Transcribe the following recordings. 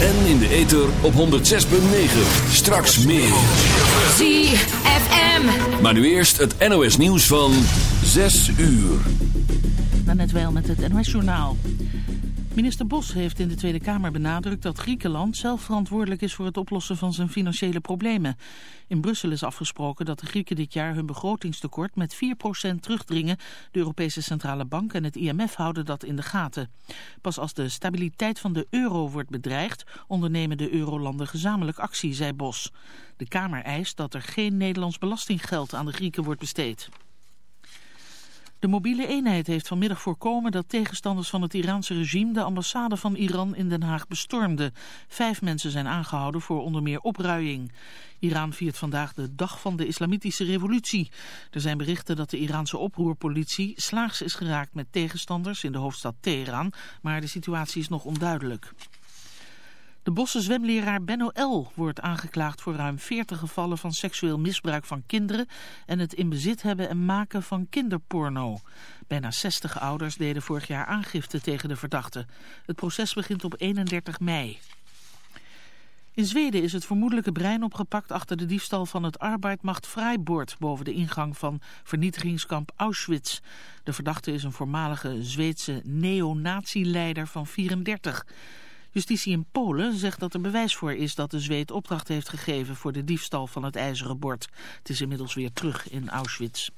En in de ether op 106.9. Straks meer. ZFM. Maar nu eerst het NOS nieuws van 6 uur. net wel met het NOS journaal. Minister Bos heeft in de Tweede Kamer benadrukt dat Griekenland zelf verantwoordelijk is voor het oplossen van zijn financiële problemen. In Brussel is afgesproken dat de Grieken dit jaar hun begrotingstekort met 4% terugdringen. De Europese Centrale Bank en het IMF houden dat in de gaten. Pas als de stabiliteit van de euro wordt bedreigd, ondernemen de eurolanden gezamenlijk actie, zei Bos. De Kamer eist dat er geen Nederlands belastinggeld aan de Grieken wordt besteed. De mobiele eenheid heeft vanmiddag voorkomen dat tegenstanders van het Iraanse regime de ambassade van Iran in Den Haag bestormden. Vijf mensen zijn aangehouden voor onder meer opruiing. Iran viert vandaag de dag van de islamitische revolutie. Er zijn berichten dat de Iraanse oproerpolitie slaags is geraakt met tegenstanders in de hoofdstad Teheran, maar de situatie is nog onduidelijk. De Bosse zwemleraar Benno L. wordt aangeklaagd voor ruim 40 gevallen van seksueel misbruik van kinderen en het in bezit hebben en maken van kinderporno. Bijna 60 ouders deden vorig jaar aangifte tegen de verdachte. Het proces begint op 31 mei. In Zweden is het vermoedelijke brein opgepakt achter de diefstal van het Arbeidmacht Vrijbord boven de ingang van vernietigingskamp Auschwitz. De verdachte is een voormalige Zweedse neonazi-leider van 34. Justitie in Polen zegt dat er bewijs voor is dat de Zweed opdracht heeft gegeven voor de diefstal van het ijzeren bord. Het is inmiddels weer terug in Auschwitz.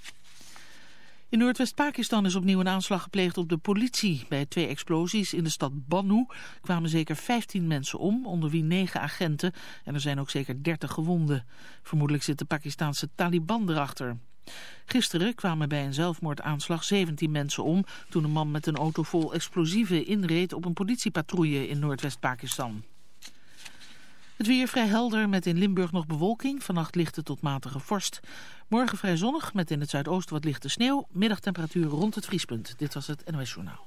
In Noordwest-Pakistan is opnieuw een aanslag gepleegd op de politie. Bij twee explosies in de stad Bannu kwamen zeker 15 mensen om, onder wie 9 agenten. En er zijn ook zeker 30 gewonden. Vermoedelijk zit de Pakistanse Taliban erachter. Gisteren kwamen bij een zelfmoordaanslag 17 mensen om... toen een man met een auto vol explosieven inreed op een politiepatrouille in Noordwest-Pakistan. Het weer vrij helder met in Limburg nog bewolking. Vannacht lichte tot matige vorst. Morgen vrij zonnig met in het zuidoosten wat lichte sneeuw. Middagtemperatuur rond het vriespunt. Dit was het NOS Journaal.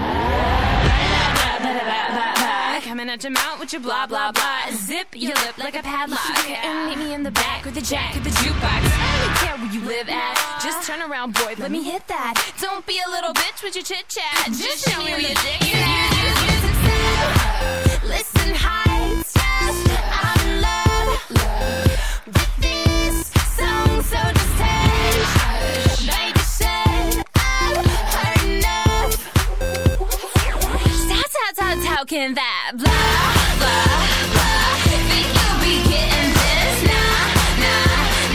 At your mouth with your blah blah blah. Zip your lip like a padlock. And meet me in the back with the jack of the jukebox. I don't care where you live at. Just turn around, boy. Let me hit that. Don't be a little bitch with your chit chat. Just show me where your dick is. Listen, heights. I'm in love with this song, so talking that blah, blah, blah. Think you'll be getting this? Nah, nah,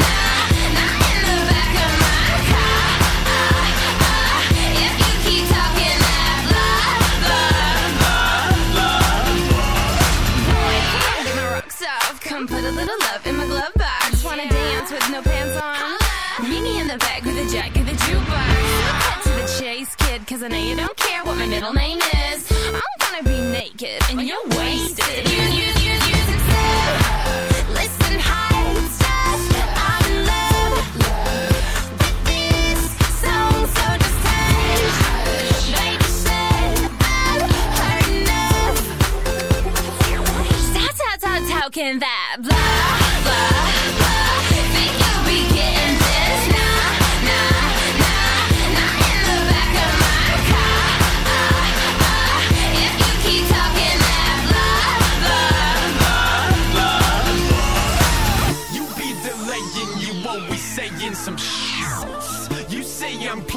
nah, not in the back of my car. Ah, ah. If you keep talking that blah, blah, blah, blah. Get my rocks off. Come put a little love in my glove box. Wanna dance with no pants on? Meet me in the back with a jack of the jukebox kid, cause I know you don't care what my middle name is. I'm gonna be naked and well, you're wasted. You, you, you, you, you, Listen. I'm in love, love. just up, how, that?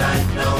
sunshine, no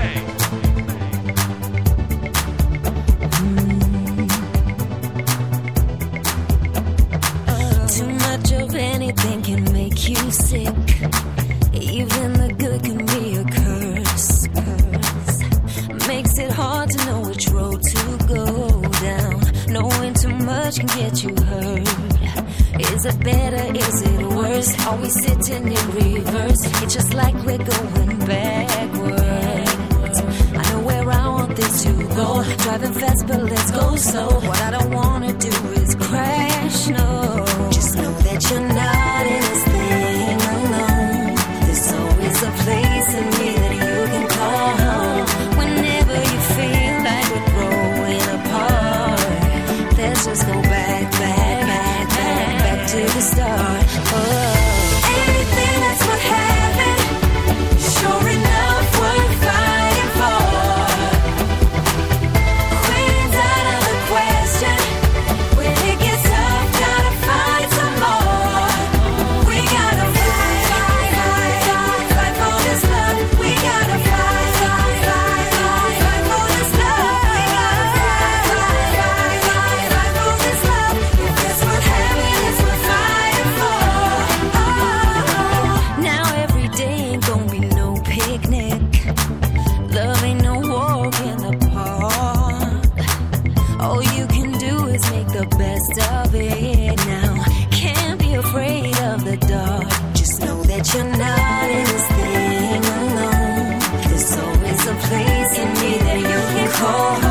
Make the best of it now. Can't be afraid of the dark. Just know that you're not in this thing alone. There's always a place in me that you can call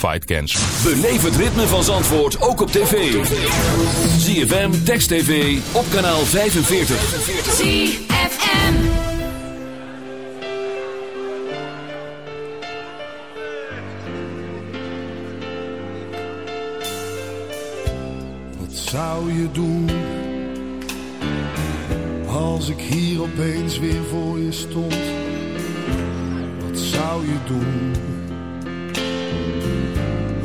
Fight Beleef het ritme van Zandvoort ook op tv. ZFM, Text TV, op kanaal 45. ZFM Wat zou je doen? Als ik hier opeens weer voor je stond. Wat zou je doen?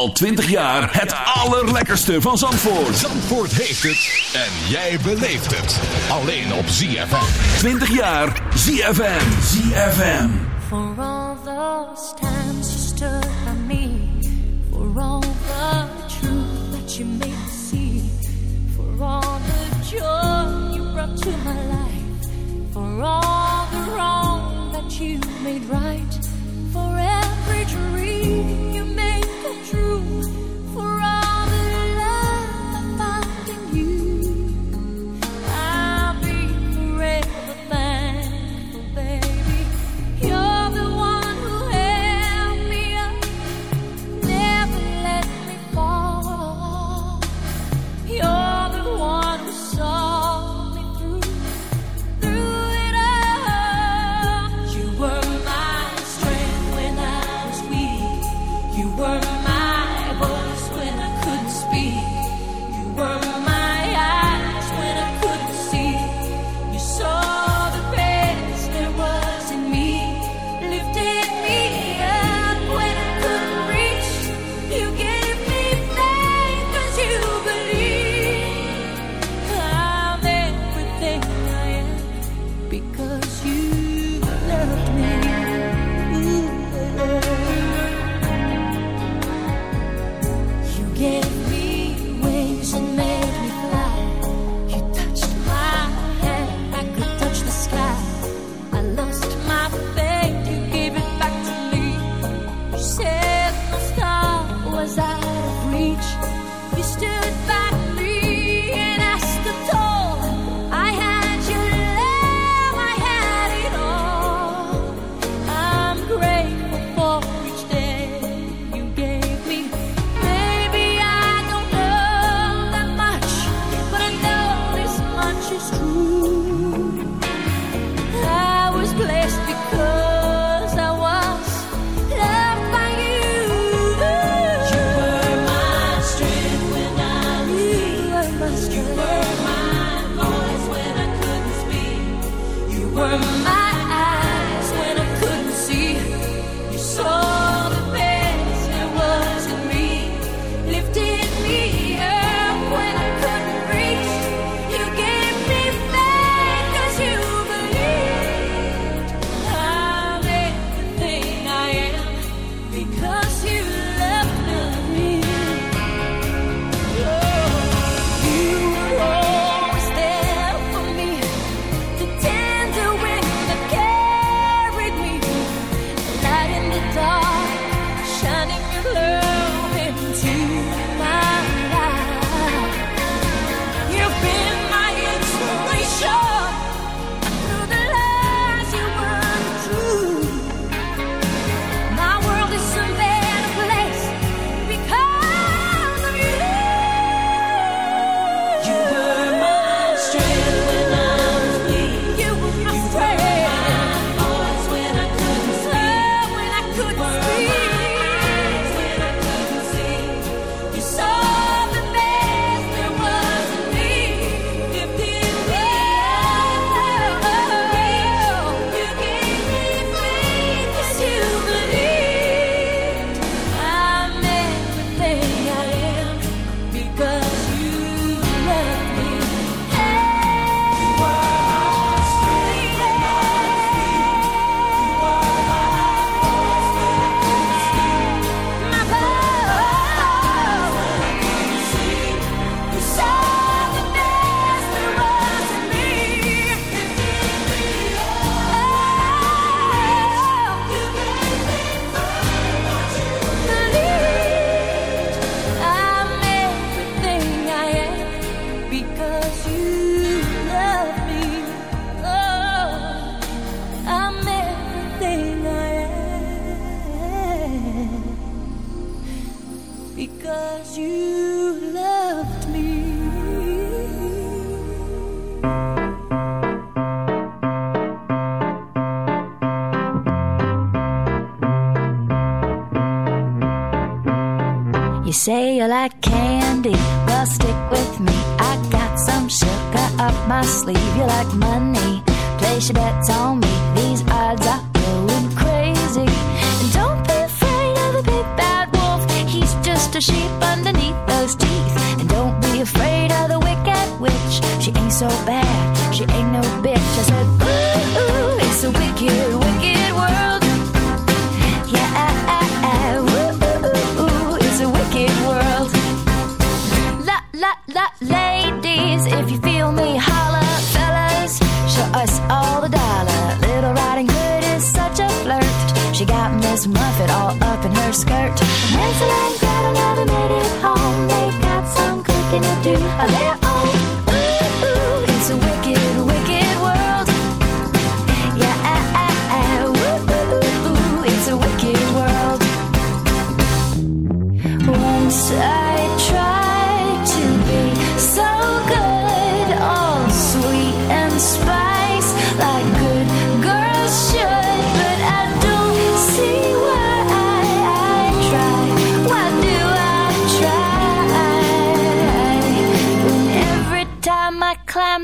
al 20 jaar het allerlekkerste van Zandvoort. Zandvoort heeft het en jij beleeft het. Alleen op ZFM. 20 jaar ZFM. ZFM. For all those times you stood by me. For all the truth that you made me see. For all the joy you brought to my life. For all the wrong that you made right. For every dream.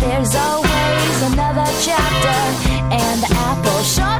There's always another chapter, and the apple sure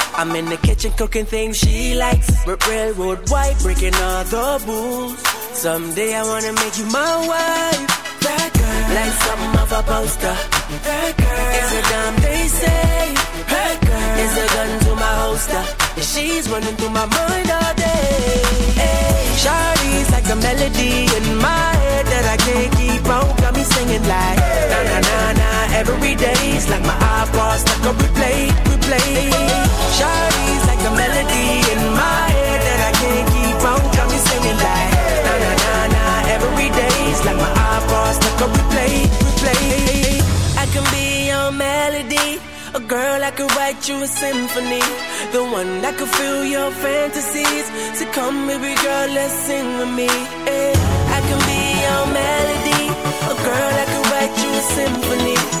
I'm in the kitchen cooking things she likes. R- railroad white, breaking all the rules. Someday I wanna make you my wife. That girl, like something of a poster. That girl is a damn they say. That girl is a gun to my holster. And she's running through my mind all day. Hey, Shawty's like a melody in my head that I can't keep out. Got me singing like na na na na every day's like my iPod stuck on replay, replay. Shawty's like a melody in my head that I can't keep. Got me singing like na na na na every day's like my iPod stuck on replay, replay. I can be your melody. A girl I could write you a symphony. The one that could fill your fantasies. So come, baby girl, let's sing with me. eh. I can be your melody. A girl I could write you a symphony.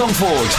Zandvoort.